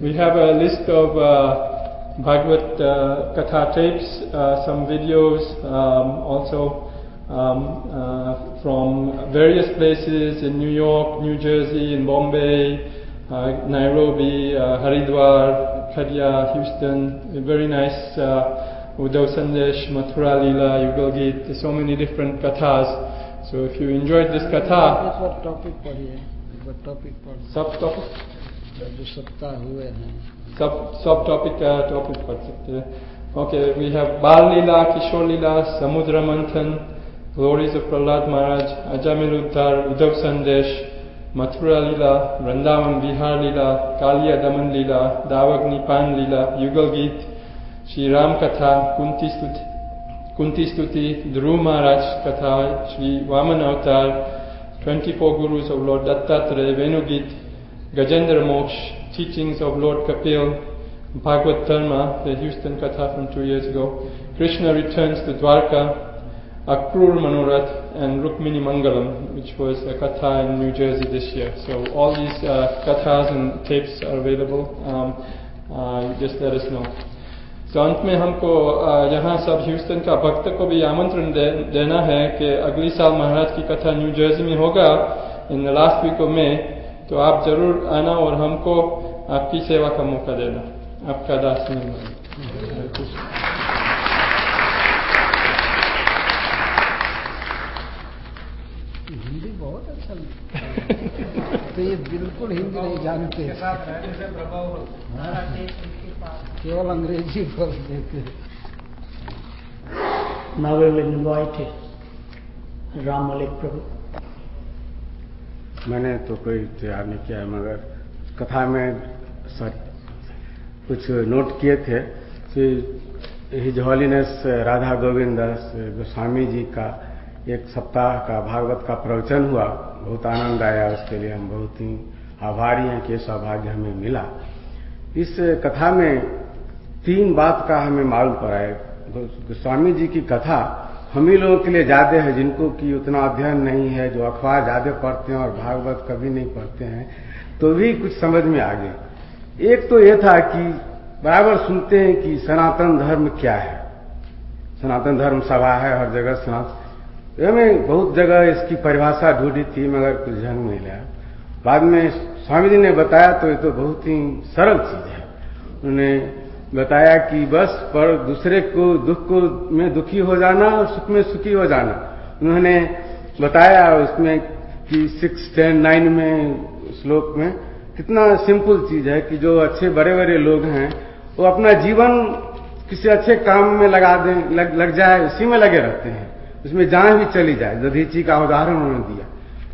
we have a list of uh, Bhagavad uh, Katha tapes, uh, some videos, um, also um, uh, from various places in New York, New Jersey, in Bombay, uh, Nairobi, uh, Haridwar, Kadia, Houston. very nice Udav Sandesh, Mathura Lila, Yugal Geet, so many different kathas. So if you enjoyed this katha. What topic for here. What topic for? Subtopic? जो सप्ताह हुए हैं। सब सब topic topic पढ़ सकते हैं। Okay we have बाल लीला किशोर लीला समुद्र मंथन ग्लोरीज ऑफ़ प्रहलाद महाराज अजामिल उद्धार उद्धव संदेश मथुरा लीला वृंदावन विहार लीला कालिया दमन लीला दावक निपान लीला युगल गीत श्री राम कथा कुंती स्तुति कुंती स्तुति ध्रुव महाराज कथा श्री वामन अवतार twenty four gurus of lord Dattatreya Venugeet Gajendra Moksha, teachings of Lord Kapil, Bhagavad Dharma, the Houston Katha from two years ago, Krishna returns to Dwarka, Akrur Manorath, and Rukmini Mangalam, which was a katha in New Jersey this year. So all these uh, kathas and tapes are available. Um, uh, just let us know. तो अंत में हमको अ, यहाँ सब Houston का भक्त को भी आमंत्रण दे, देना है कि अगली साल महाराज की कथा न्यू जर्सी में होगा in the last week of May तो आप ज़रूर आना और हमको आपकी सेवा का मौका देना। आपका दास बहुत अच्छा तो ये बिल्कुल हिंदी नहीं जानते। हाँ, केवल अंग्रेज़ी बोल देते हैं। Now we will invite Ram Malik Prabhu. मैंने तो कोई तैयार नहीं किया है, मगर कथा में कुछ नोट किए थे कि हिज राधा गोविंद दास गोस्वामी जी का एक सप्ताह का भागवत का प्रवचन हुआ। बहुत आनंद आया उसके लिए। हम बहुत ही आभारी हैं कि सौभाग्य हमें मिला। इस कथा में तीन बात का हमें मालूम पड़ा है। गोस्वामी जी की कथा हम ही लोगों के लिए ज़्यादा है जिनको कि उतना अध्ययन नहीं है, जो अखबार ज़्यादा पढ़ते हैं और भागवत कभी नहीं पढ़ते हैं तो भी कुछ समझ में आ गए एक तो यह था कि बराबर सुनते हैं कि सनातन धर्म क्या है। सनातन धर्म सभा है, हर जगह सनातन। हमें बहुत जगह इसकी परिभाषा ढूंढी थी, मगर कुछ ढंग नहीं लिया बाद में स्वामी जी ने बताया तो ये तो बहुत ही सरल चीज़ है। उन्होंने बताया कि बस पर दूसरे को दुख को में दुखी हो जाना और सुख में सुखी हो जाना। उन्होंने बताया उसमें कि सिक्स टेन नाइन में श्लोक में कितना सिंपल चीज़ है कि जो अच्छे बड़े बड़े लोग हैं वो अपना जीवन किसी अच्छे काम में लगा दें लग, लग जाए उसी में लगे रहते हैं। उसमें जान भी चली जाए दधीची का उदाहरण उन्होंने दिया।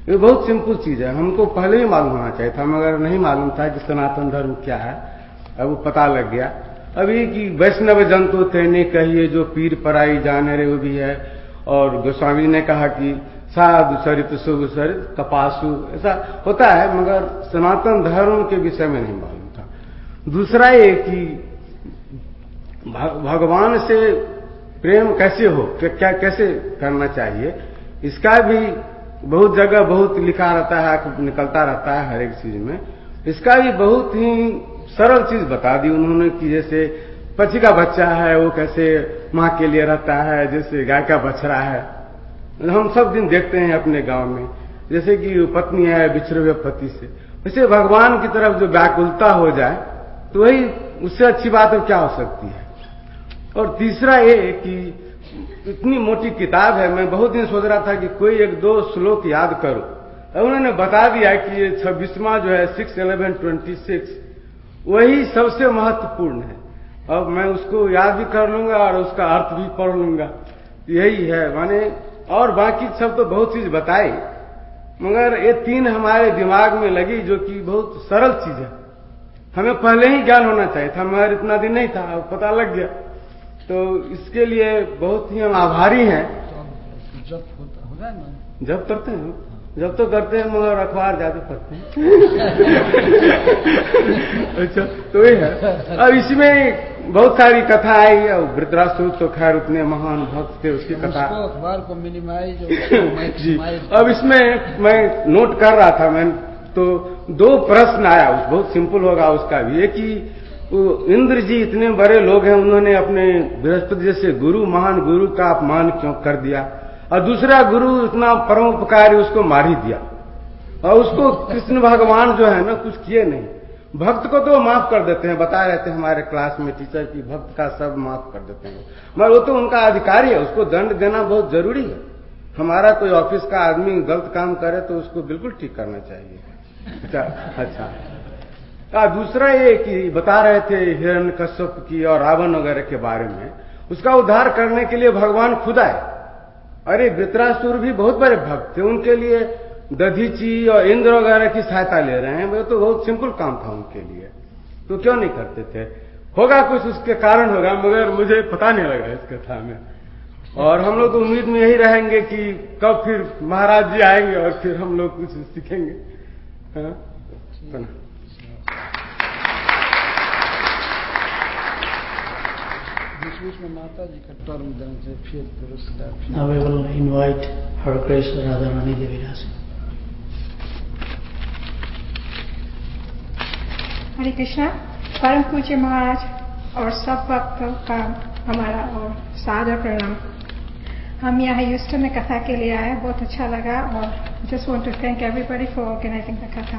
ये बहुत सिंपल चीज़ है हमको पहले ही मालूम होना चाहिए था मगर नहीं मालूम था कि सनातन धर्म क्या है। अब वो पता लग गया। अभी की वैष्णव जंतु तेने कहिए, जो पीर पराई जाने रे वो भी है। और गोस्वामी ने कहा कि साधु सरित शुभ सरित कपासु ऐसा होता है, मगर सनातन धर्म के विषय में नहीं मालूम था। दूसरा ये कि भगवान से प्रेम कैसे हो क्या, कैसे करना चाहिए, इसका भी बहुत जगह बहुत लिखा रहता है, निकलता रहता है हर एक चीज़ में। इसका भी बहुत ही सरल चीज़ बता दी उन्होंने कि जैसे पक्षी का बच्चा है, वो कैसे माँ के लिए रहता है, जैसे गाय का बछड़ा है। हम सब दिन देखते हैं अपने गाँव में। जैसे कि पत्नी है बिछड़े हुए पति से। वैसे भगवान की तरफ़ जो व्याकुलता हो जाए तो वही उससे अच्छी बात क्या हो सकती है? और तीसरा ये कि इतनी मोटी किताब है, मैं बहुत दिन सोच रहा था कि कोई एक दो श्लोक याद करूँ। उन्होंने बता दिया कि ये छब्बीसवा जो है सिक्स इलेवन ट्वेंटी सिक्स वही सबसे महत्वपूर्ण है। अब मैं उसको याद भी कर लूँगा और उसका अर्थ भी पढ़ लूँगा। यही है माने और बाकी सब तो बहुत चीज़ बताई। मगर ये तीन हमारे दिमाग में लगी जो कि बहुत सरल चीज़ है। हमें पहले ही ज्ञान होना चाहिए था मगर इतना दिन नहीं था पता लग गया। तो इसके लिए बहुत ही हम आभारी हैं। जब होता होगा ना? जब करते हैं। जब तो करते हैं मगर अखबार ज़्यादा पढ़ते हैं। अच्छा तो ये है। अब इसमें बहुत सारी कथा आई और वृद्धासुर तो खैर उतने महान भक्त थे उसकी कथा। अखबार को मिनिमाइज जी। अब इसमें मैं नोट कर रहा था मैं तो दो प्रश्न आया बहुत सिंपल होगा उसका भी। एक कि इंद्र जी इतने बड़े लोग हैं उन्होंने अपने बृहस्पति जैसे गुरु महान गुरु का अपमान क्यों कर दिया? और दूसरा गुरु इतना परोपकारी उसको मार ही दिया। और उसको कृष्ण भगवान जो है ना कुछ किए नहीं। भक्त को तो माफ़ कर देते हैं बता रहे थे हमारे क्लास में टीचर की भक्त का सब माफ़ कर देते हैं। मगर वो तो उनका अधिकारी है उसको दंड देना बहुत ज़रूरी है। हमारा कोई ऑफ़िस का आदमी गलत काम करे तो उसको बिल्कुल ठीक करना चाहिए। अच्छा अच्छा। आ, दूसरा ये कि बता रहे थे हिरण कश्यप की और रावण वगैरह के बारे में उसका उद्धार करने के लिए भगवान खुद आए। अरे वित्रासुर भी बहुत बड़े भक्त थे उनके लिए दधीची और इंद्र वगैरह की सहायता ले रहे हैं वो तो बहुत सिंपल काम था उनके लिए। तो क्यों नहीं करते थे? होगा कुछ उसके कारण होगा मगर मुझे पता नहीं लगा इस कथा में। और हम लोग तो उम्मीद में यही रहेंगे कि कब फिर महाराज जी आएँगे और फिर हम लोग कुछ सीखेंगे। हाँ? बीच बीच में माता जी का टर्म देना चाहिए फिर पुरस्कार Now we will invite Her Grace Radharani Devi हरे कृष्णा परम पूज्य महाराज और सब भक्तों का हमारा और सादर प्रणाम। हम यहाँ ह्यूस्टन में कथा के लिए आए बहुत अच्छा लगा और just want to thank everybody for organising the कथा।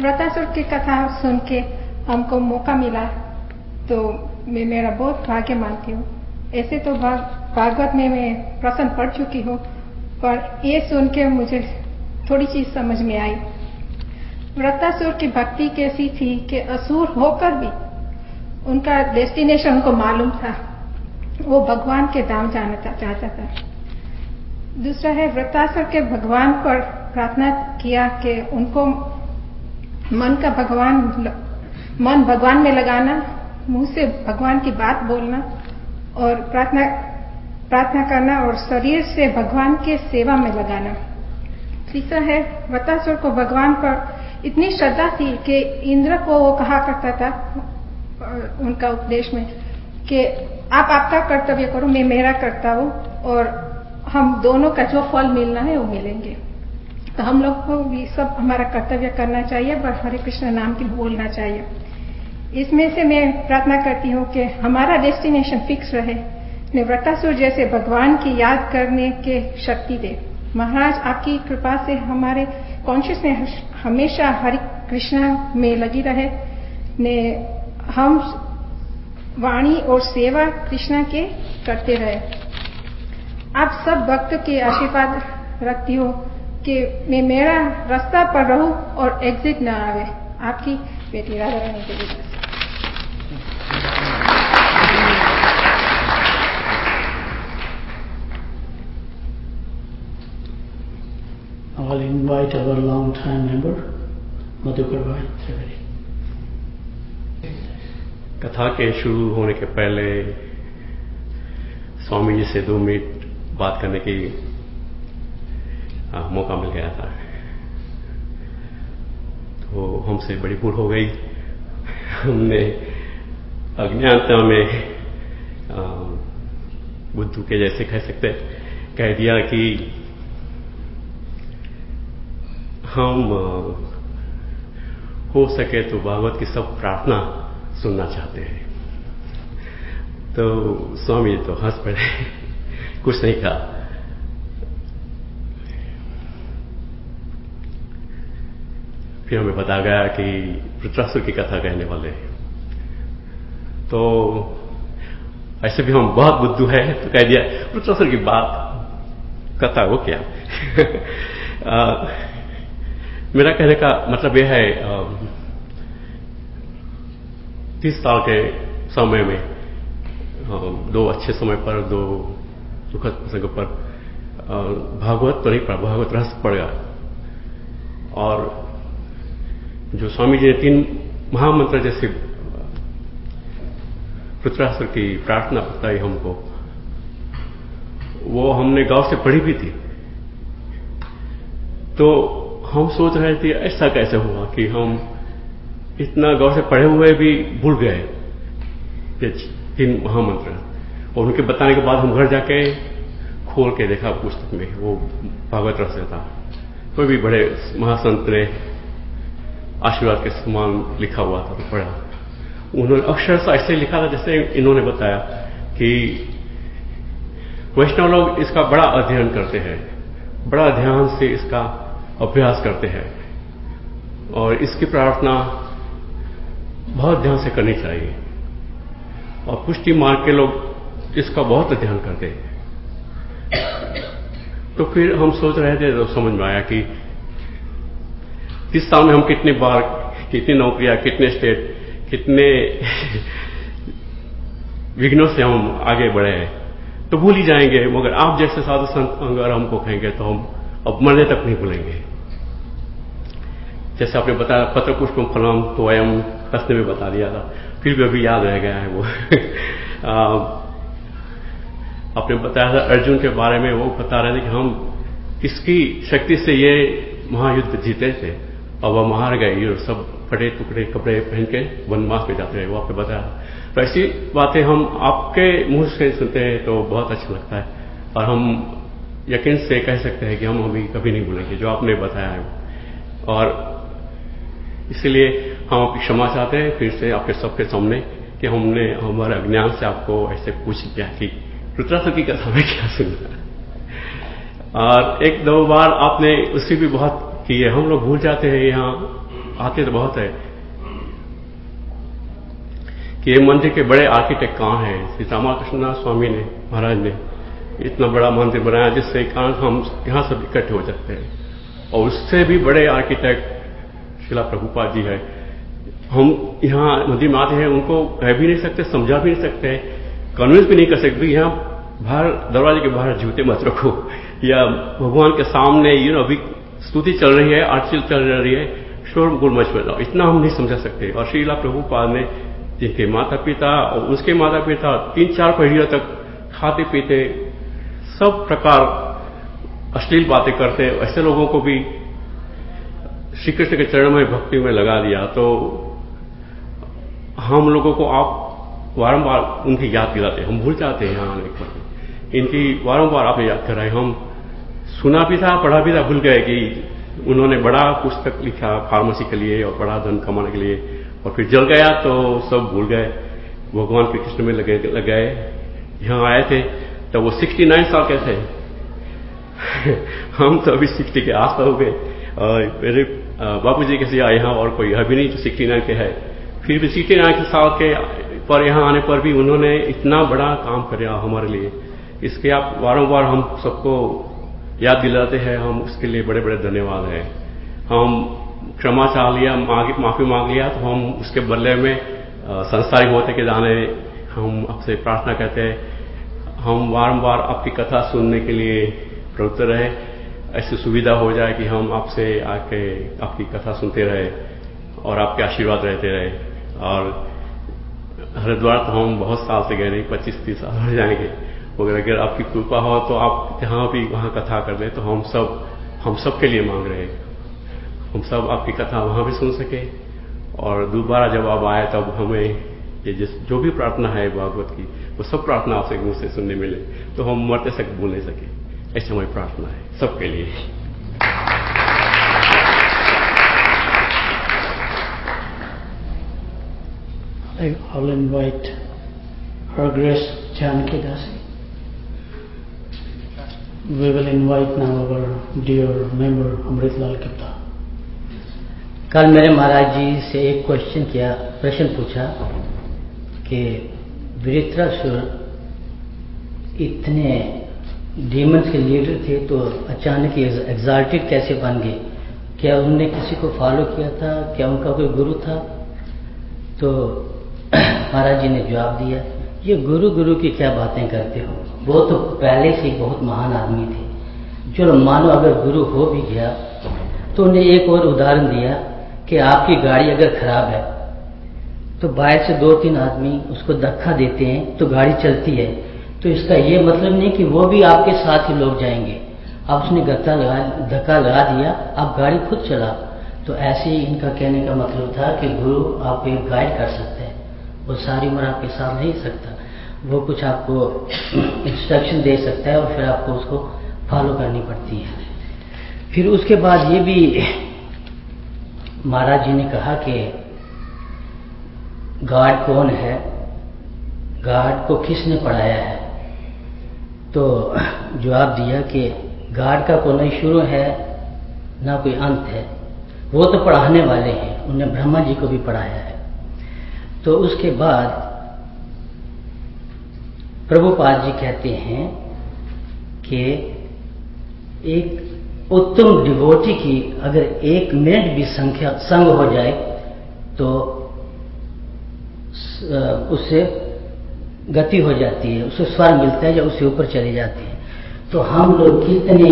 व्रतासुर की कथा सुन के हमको मौका मिला तो मैं मेरा बहुत भाग्य मानती हूँ। ऐसे तो भागवत में मैं प्रसन्न पढ़ चुकी हूँ, पर ये सुन के मुझे थोड़ी चीज़ समझ में आई। व्रतासुर की भक्ति कैसी थी कि असुर होकर भी उनका डेस्टिनेशन उनको मालूम था। वो भगवान के धाम जाना चाहता था। दूसरा है व्रतासुर के भगवान पर प्रार्थना किया कि उनको मन का भगवान, मन भगवान में लगाना मुँह से भगवान की बात बोलना और प्रार्थना प्रार्थना करना और शरीर से भगवान के सेवा में लगाना। तीसरा है, वतासुर को भगवान पर इतनी श्रद्धा थी कि इंद्र को वो कहा करता था उनका उपदेश में, कि आप आपका कर्तव्य करो, मैं मेरा करता हूँ और हम दोनों का जो फल मिलना है वो मिलेंगे। तो हम लोग को भी सब हमारा कर्तव्य करना चाहिए, पर हरे कृष्ण नाम की बोलना चाहिए। इसमें से मैं प्रार्थना करती हूँ कि हमारा डेस्टिनेशन फिक्स रहे निवृत्तासुर जैसे भगवान की याद करने के शक्ति दे। महाराज, आपकी कृपा से हमारे कॉन्शियसनेस हमेशा हरि कृष्णा में लगी रहे। ने हम वाणी और सेवा कृष्णा के करते रहे। आप सब भक्त के आशीर्वाद रखती हो कि मैं मेरा रास्ता पर रहूँ और एग्जिट ना आवे। आपकी बेटी राधा रानी के लिए। I'll invite our long-time member, Madhukar Bhai. कथा के शुरू होने के पहले स्वामी जी से दो मिनट बात करने की आ, मौका मिल गया था तो हमसे बड़ी भूल हो गई हमने अज्ञानता में बुद्धू के जैसे कह सकते कह दिया कि हम हो सके तो भागवत की सब प्रार्थना सुनना चाहते हैं। तो स्वामी तो हंस पड़े। कुछ नहीं कहा। फिर हमें बताया गया कि वृत्रासुर की कथा कहने वाले तो ऐसे भी हम बहुत बुद्धू है तो कह दिया वृत्रासुर की बात, कथा हो क्या? मेरा कहने का मतलब यह है तीस साल के समय में दो अच्छे समय पर, दो दुखद प्रसंग पर भागवत तो नहीं पढ़ा भागवत रहस्य पड़ गया। और जो स्वामी जी ने तीन महामंत्र जैसे पृथ्रासुर की प्रार्थना बताई हमको, वो हमने गाँव से पढ़ी भी थी। तो हम सोच रहे थे, ऐसा कैसे हुआ कि हम इतना गौर से पढ़े हुए भी भूल गए तीन महामंत्र। और उनके बताने के बाद हम घर जाके खोल के देखा पुस्तक में, वो भागवत रस था। कोई भी बड़े महासंत ने आशीर्वाद के समान लिखा हुआ था तो पढ़ा। उन्होंने अक्षर से ऐसे लिखा था जैसे इन्होंने बताया कि वैष्णव लोग इसका बड़ा अध्ययन करते हैं। बड़ा ध्यान से इसका अभ्यास करते हैं। और इसकी प्रार्थना बहुत ध्यान से करनी चाहिए। और पुष्टि मार्ग के लोग इसका बहुत अध्ययन करते हैं। तो फिर हम सोच रहे थे तो समझ में आया कि इस साल में हम कितनी बार, कितनी नौकरियाँ, कितने स्टेट कितने विघ्नों से हम आगे बढ़े हैं। तो भूल ही जाएँगे, मगर आप जैसे साधु संत अगर हमको कहेंगे तो हम अब मरने तक नहीं भूलेंगे। जैसे आपने बताया पत्र पुष्पम फलम तो वयम कसने में बता दिया था। फिर भी अभी याद रह गया है वो। आपने बताया था अर्जुन के बारे में, वो बता रहे थे कि हम किसकी शक्ति से ये महायुद्ध जीते थे। और वह मार गए ये सब फटे टुकड़े कपड़े पहन के वनवास में जाते रहे, वो आपने बताया तो ऐसी बातें हम आपके मुँह से सुनते हैं तो बहुत अच्छा लगता है। और हम यकीन से कह सकते हैं कि हम अभी कभी नहीं भूलेंगे, जो आपने बताया है और इसलिए हम आपकी क्षमा चाहते हैं, फिर से आपके सबके सामने कि हमने, हमारे अज्ञान से आपको ऐसे पूछ लिया कि रुद्रासु की कथा में क्या सुना और एक दो बार आपने उसकी भी बहुत की है। हम लोग भूल जाते हैं, यहाँ आते तो बहुत है कि ये मंदिर के बड़े आर्किटेक्ट कहाँ हैं? श्री रामाकृष्ण स्वामी ने, महाराज ने इतना बड़ा मंदिर बनाया जिससे कारण हम यहाँ सब इकट्ठे हो सकते हैं। और उससे भी बड़े आर्किटेक्ट शिला प्रभुपाद जी है। हम यहाँ मंदिर में आते हैं, उनको कह भी नहीं सकते, समझा भी नहीं सकते कन्विंस भी नहीं कर सकते यहाँ बाहर, दरवाजे के बाहर जूते मत रखो। या भगवान के सामने यू नो अभी स्तुति चल रही है, आरती चल रही है, शोर गुल मच में इतना हम नहीं समझा सकते। और श्रीला प्रभुपाद ने जिनके माता पिता और उसके माता पिता तीन चार पीढ़ियों तक खाते पीते, सब प्रकार अश्लील बातें करते, ऐसे लोगों को भी श्री कृष्ण के चरण में भक्ति में लगा दिया तो हम लोगों को आप वारंबार उनकी याद दिलाते हम भूल जाते हैं यहाँ आने पर इनकी वारंबार आप याद कराए हम सुना भी था, पढ़ा भी था, भूल गए कि उन्होंने बड़ा पुस्तक लिखा फार्मेसी के लिए और बड़ा धन कमाने के लिए। और फिर जल गया तो सब भूल गए। भगवान के कृष्ण में लगे लग गए यहाँ आए थे तो वो 69 साल के थे। हम तो अभी 60 के आस हो गए। मेरे बापू जी कैसे आए यहाँ और कोई अभी नहीं जो 69 के है। फिर भी 69 के साल के पर यहाँ आने पर भी उन्होंने इतना बड़ा काम कराया हमारे लिए। इसके आप वारंवार हम सबको याद दिलाते हैं, हम उसके लिए बड़े बड़े धन्यवाद हैं। हम क्षमा चाह लिया, माफ़ी मांग लिया तो हम उसके बदले में संसारिक होते के जाने हम आपसे प्रार्थना करते हैं। हम बारंबार आपकी कथा सुनने के लिए प्रवृत्त रहे। ऐसी सुविधा हो जाए कि हम आपसे आके आपकी कथा सुनते रहे और आपके आशीर्वाद रहते रहे। और हरिद्वार तो हम बहुत साल से गए नहीं, पच्चीस तीस साल हो जाएँगे। मगर अगर आपकी कृपा हो तो आप जहाँ भी वहाँ कथा कर दें तो हम सब हम सब के लिए मांग रहे हैं। हम सब आपकी कथा वहाँ भी सुन सके। और दोबारा जब आप आए तब हमें ये जिस, जो भी प्रार्थना है भागवत की, वो सब प्रार्थना आपसे मुँह से सुनने मिले तो हम मरते तक भूल नहीं सके। ऐसी हमारी प्रार्थना है सबके लिए I'll invite Her Grace Janaki Dasi. We will invite now our dear member Amritlal Gupta. कल मेरे महाराज जी से एक क्वेश्चन किया प्रश्न पूछा कि वृत्रासुर इतने डीमंस के लीडर थे तो अचानक एग्जाल्टेड कैसे बन गए? क्या उन्होंने किसी को फॉलो किया था? क्या उनका कोई गुरु था? तो महाराज जी ने जवाब दिया, ये गुरु गुरु की क्या बातें करते हो? वो तो पहले से बहुत महान आदमी थे। जो मानो अगर गुरु हो भी गया तो उन्हें एक और उदाहरण दिया कि आपकी गाड़ी अगर खराब है तो बाहर से दो तीन आदमी उसको धक्का देते हैं तो गाड़ी चलती है। तो इसका ये मतलब नहीं कि वो भी आपके साथ ही लोग जाएँगे। अब उसने गत्ता लगा, धक्का लगा दिया, आप गाड़ी खुद चला। तो ऐसे ही इनका कहने का मतलब था कि गुरु आपको एक गाइड कर सकते हैं। वो सारी उम्र आपके साथ नहीं सकता। वो कुछ आपको इंस्ट्रक्शन दे सकता है और फिर आपको उसको फॉलो करनी पड़ती है। फिर उसके बाद ये भी महाराज जी ने कहा कि गार्ड कौन है? गार्ड को किसने पढ़ाया है? तो जवाब दिया कि गार्ड का कोई नहीं शुरू है, ना कोई अंत है। वो तो पढ़ाने वाले हैं, उन्हें ब्रह्मा जी को भी पढ़ाया है। तो उसके बाद प्रभुपाद जी कहते हैं कि एक उत्तम डिवोटी की अगर एक मिनट भी संख्या, संग हो जाए तो उससे गति हो जाती है उसे स्वर मिलता है या उससे ऊपर चले जाते हैं। तो हम लोग कितने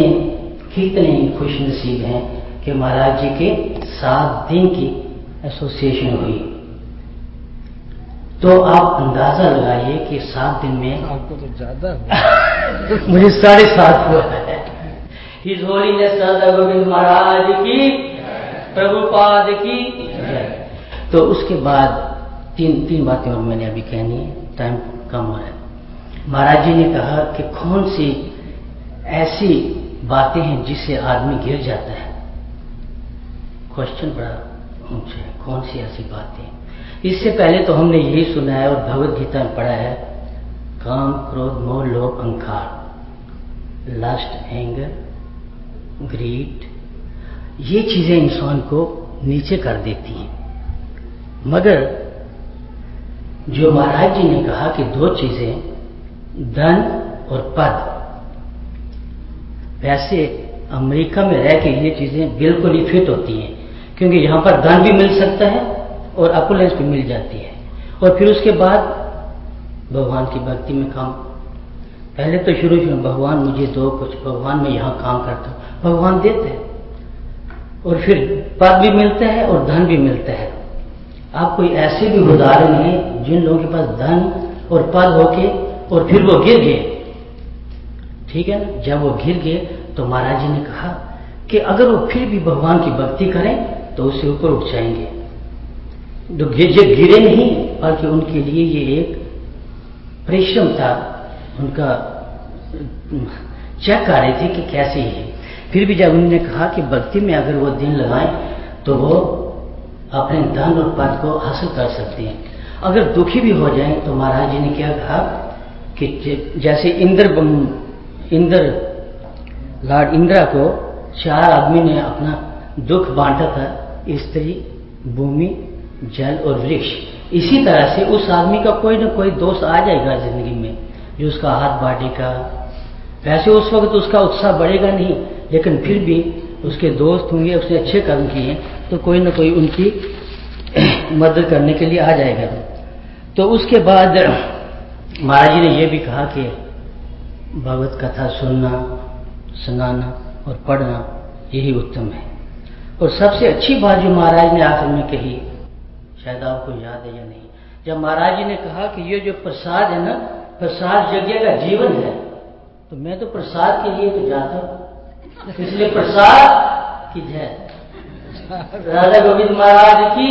कितने खुश नसीब हैं कि महाराज जी के सात दिन की एसोसिएशन हुई। तो आप अंदाज़ा लगाइए कि सात दिन में आपको तो ज़्यादा मुझे साढ़े सात हुआ है। हिज होलीनेस राधा गोविंद महाराज की प्रभुपाद की तो उसके बाद तीन तीन बातें और मैंने अभी कहनी है। टाइम कम हो। रहा है महाराज जी ने कहा कि कौन सी ऐसी बातें हैं जिससे आदमी गिर जाता है? क्वेश्चन बड़ा ऊँचा है, कौन सी ऐसी बातें इससे पहले तो हमने यही सुना है और भगवत गीता में पढ़ा है, काम, क्रोध, मोह, लोभ अंकार लास्ट एंगर ग्रीड ये चीज़ें इंसान को नीचे कर देती हैं। मगर जो महाराज जी ने कहा कि दो चीज़ें, धन और पद। वैसे अमेरिका में रह के ये चीज़ें बिल्कुल ही फिट होती हैं, क्योंकि यहाँ पर धन भी मिल सकता है और अपुलेंस भी मिल जाती है। और फिर उसके बाद भगवान की भक्ति में काम। पहले तो शुरू शुरू भगवान मुझे दो कुछ, भगवान में यहाँ काम करता हूँ, भगवान देते हैं। और फिर पद भी मिलता है और धन भी मिलता है। आप कोई ऐसे भी उदाहरण हैं जिन लोगों के पास धन और पद होके और फिर वो गिर गए। ठीक है? ना जब वो गिर गए तो महाराज जी ने कहा कि अगर वो फिर भी भगवान की भक्ति करें तो उससे ऊपर उठ जाएँगे तो जो गिरे नहीं, बल्कि उनके लिए ये एक परिश्रम था। उनका चेक कर रहे थे कि कैसे है। फिर भी जब उन्होंने कहा कि भक्ति में अगर वो दिन लगाएँ तो वो अपने धन और पद को हासिल कर सकते हैं। अगर दुखी भी हो जाएँ तो महाराज जी ने क्या कहा कि जैसे इंद्र इंद्र, लॉर्ड इंदिरा को चार आदमी ने अपना दुख बांटा था, स्त्री, भूमि, जल और वृक्ष। इसी तरह से उस आदमी का कोई ना कोई दोस्त आ जाएगा ज़िंदगी में, जो उसका हाथ बांटेगा। वैसे उस वक्त उसका उत्साह बढ़ेगा नहीं, लेकिन फिर भी उसके दोस्त होंगे, उसने अच्छे कर्म किए तो कोई ना कोई उनकी मदद करने के लिए आ जाएगा। तो उसके बाद महाराज जी ने यह भी कहा कि भगवत कथा सुनना, सुनाना और पढ़ना यही उत्तम है। और सबसे अच्छी बात जो महाराज ने आखिर में कही, शायद आपको याद है या नहीं, जब महाराज जी ने कहा कि ये जो प्रसाद है ना, प्रसाद यज्ञ का जीवन है तो मैं तो प्रसाद के लिए तो जाता हूँ। इसलिए प्रसाद की जय। berada di rumah Rizki.